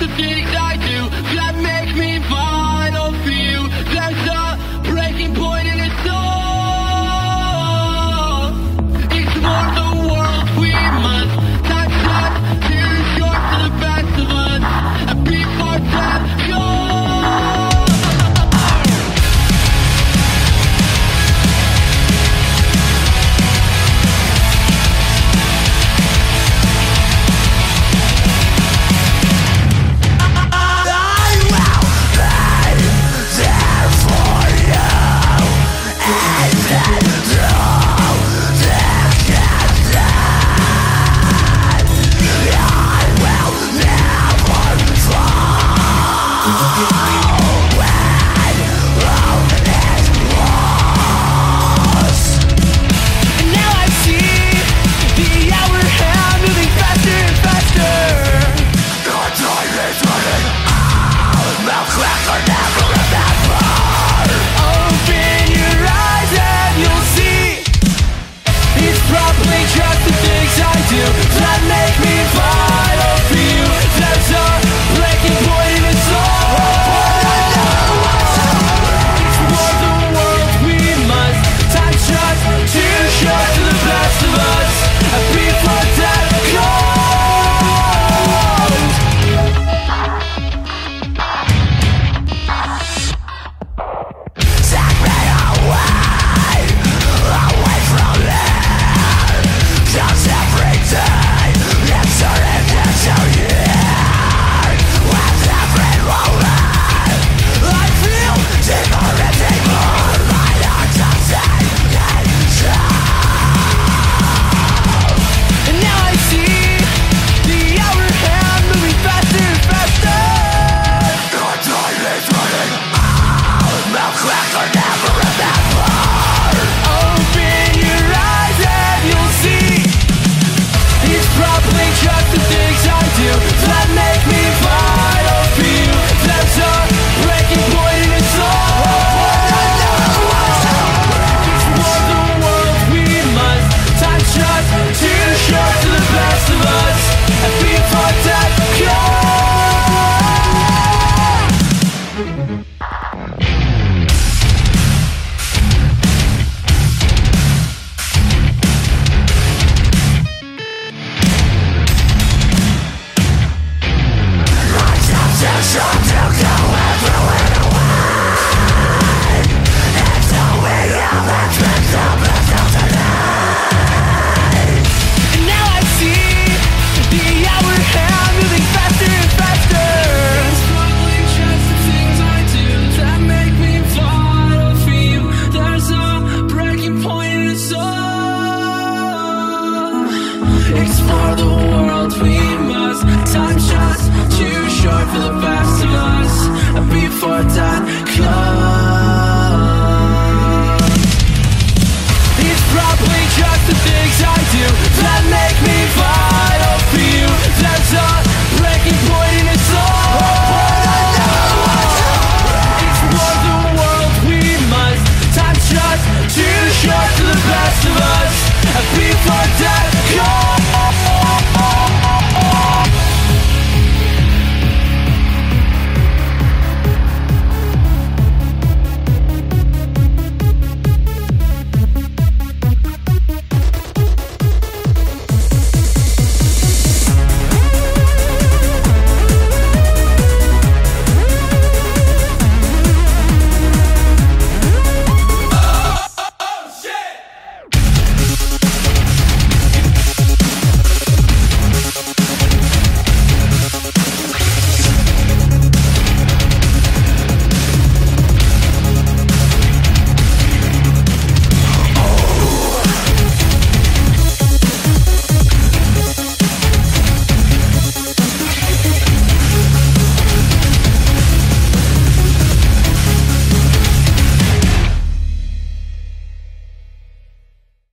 the day Explore the world we must too short for the best of us. Before comes It's probably just the things I do That make me vital for you. There's a breaking point in all. Too short for the best of us. Before death